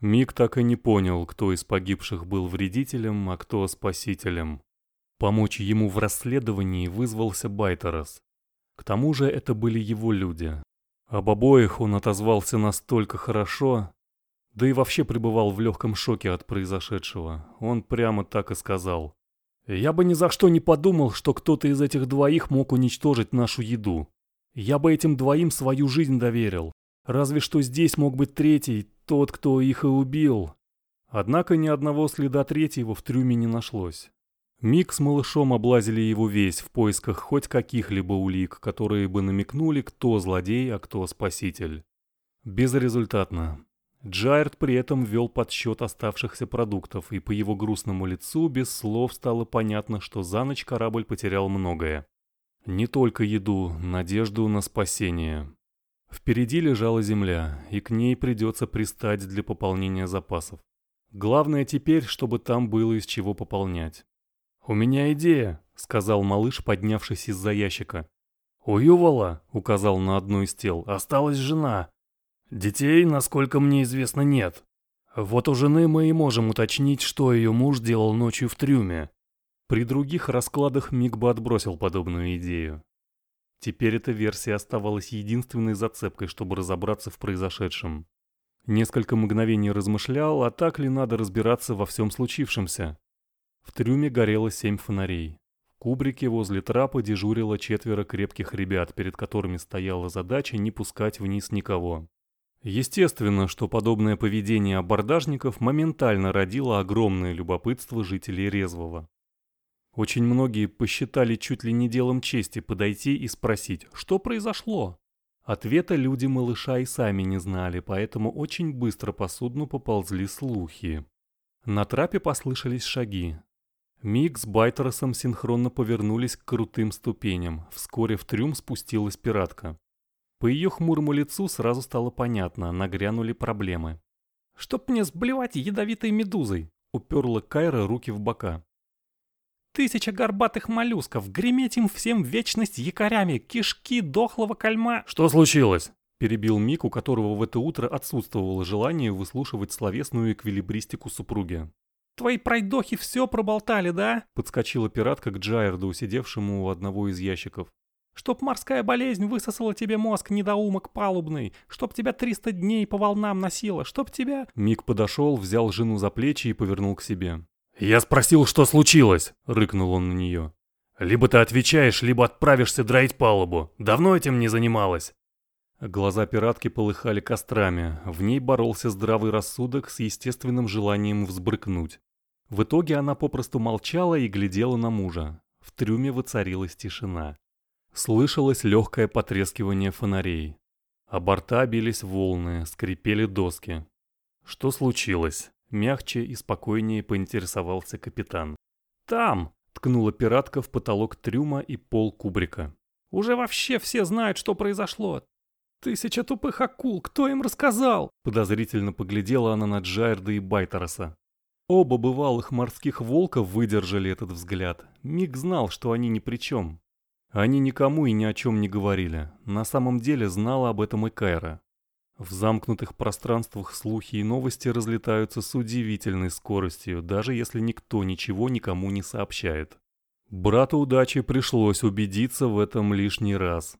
Мик так и не понял, кто из погибших был вредителем, а кто спасителем. Помочь ему в расследовании вызвался Байтерос. К тому же это были его люди. Об обоих он отозвался настолько хорошо, да и вообще пребывал в легком шоке от произошедшего. Он прямо так и сказал. «Я бы ни за что не подумал, что кто-то из этих двоих мог уничтожить нашу еду. Я бы этим двоим свою жизнь доверил. Разве что здесь мог быть третий, тот, кто их и убил. Однако ни одного следа третьего в трюме не нашлось. Мик с малышом облазили его весь в поисках хоть каких-либо улик, которые бы намекнули, кто злодей, а кто спаситель. Безрезультатно. Джайрд при этом вел подсчет оставшихся продуктов, и по его грустному лицу без слов стало понятно, что за ночь корабль потерял многое. Не только еду, надежду на спасение. Впереди лежала земля, и к ней придется пристать для пополнения запасов. Главное теперь, чтобы там было из чего пополнять. «У меня идея», — сказал малыш, поднявшись из-за ящика. «У Ювала», — указал на одну из тел, — «осталась жена. Детей, насколько мне известно, нет. Вот у жены мы и можем уточнить, что ее муж делал ночью в трюме». При других раскладах Миг бы отбросил подобную идею. Теперь эта версия оставалась единственной зацепкой, чтобы разобраться в произошедшем. Несколько мгновений размышлял, а так ли надо разбираться во всем случившемся. В трюме горело семь фонарей. В кубрике возле трапа дежурило четверо крепких ребят, перед которыми стояла задача не пускать вниз никого. Естественно, что подобное поведение абордажников моментально родило огромное любопытство жителей Резвого. Очень многие посчитали чуть ли не делом чести подойти и спросить, что произошло. Ответа люди малыша и сами не знали, поэтому очень быстро по судну поползли слухи. На трапе послышались шаги. Мик с Байтеросом синхронно повернулись к крутым ступеням. Вскоре в трюм спустилась пиратка. По ее хмурому лицу сразу стало понятно, нагрянули проблемы. «Чтоб мне сблевать ядовитой медузой!» — уперла Кайра руки в бока. Тысяча горбатых моллюсков, греметь им всем вечность якорями, кишки дохлого кальма. Что случилось? Перебил Мик, у которого в это утро отсутствовало желание выслушивать словесную эквилибристику супруги. «Твои пройдохи все проболтали, да?» Подскочила пиратка к Джайерду, сидевшему у одного из ящиков. «Чтоб морская болезнь высосала тебе мозг, недоумок палубный, чтоб тебя триста дней по волнам носила, чтоб тебя...» Мик подошел, взял жену за плечи и повернул к себе. «Я спросил, что случилось?» — рыкнул он на нее. «Либо ты отвечаешь, либо отправишься драить палубу. Давно этим не занималась?» Глаза пиратки полыхали кострами, в ней боролся здравый рассудок с естественным желанием взбрыкнуть. В итоге она попросту молчала и глядела на мужа. В трюме воцарилась тишина. Слышалось легкое потрескивание фонарей. А борта бились волны, скрипели доски. Что случилось? Мягче и спокойнее поинтересовался капитан. «Там!» — ткнула пиратка в потолок трюма и пол кубрика. «Уже вообще все знают, что произошло. Тысяча тупых акул, кто им рассказал?» Подозрительно поглядела она на Джайрда и Байтероса. Оба бывалых морских волка выдержали этот взгляд. Миг знал, что они ни при чем. Они никому и ни о чем не говорили. На самом деле знала об этом и Кайра. В замкнутых пространствах слухи и новости разлетаются с удивительной скоростью, даже если никто ничего никому не сообщает. Брату удачи пришлось убедиться в этом лишний раз.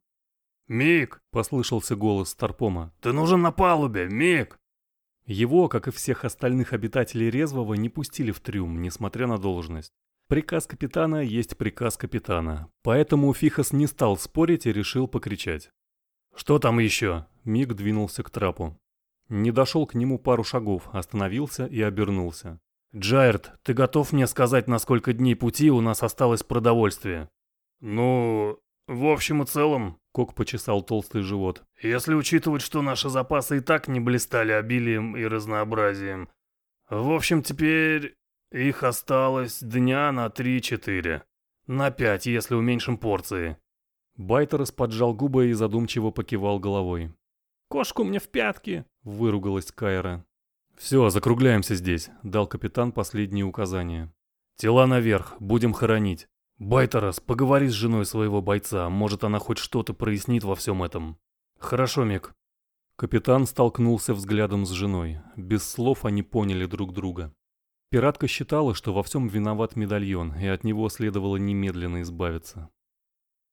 «Мик!» — послышался голос Старпома. «Ты нужен на палубе, Мик!» Его, как и всех остальных обитателей Резвого, не пустили в трюм, несмотря на должность. Приказ капитана есть приказ капитана, поэтому Фихос не стал спорить и решил покричать. «Что там еще?» Миг двинулся к трапу. Не дошел к нему пару шагов, остановился и обернулся. «Джайрд, ты готов мне сказать, на сколько дней пути у нас осталось продовольствие?» «Ну, в общем и целом...» — Кок почесал толстый живот. «Если учитывать, что наши запасы и так не блистали обилием и разнообразием. В общем, теперь их осталось дня на три-четыре. На пять, если уменьшим порции. Байтерс поджал губы и задумчиво покивал головой. «Кошку мне в пятки!» — выругалась Кайра. «Все, закругляемся здесь», — дал капитан последние указания. «Тела наверх, будем хоронить. Байтерас, поговори с женой своего бойца, может она хоть что-то прояснит во всем этом». «Хорошо, Мик». Капитан столкнулся взглядом с женой. Без слов они поняли друг друга. Пиратка считала, что во всем виноват медальон, и от него следовало немедленно избавиться.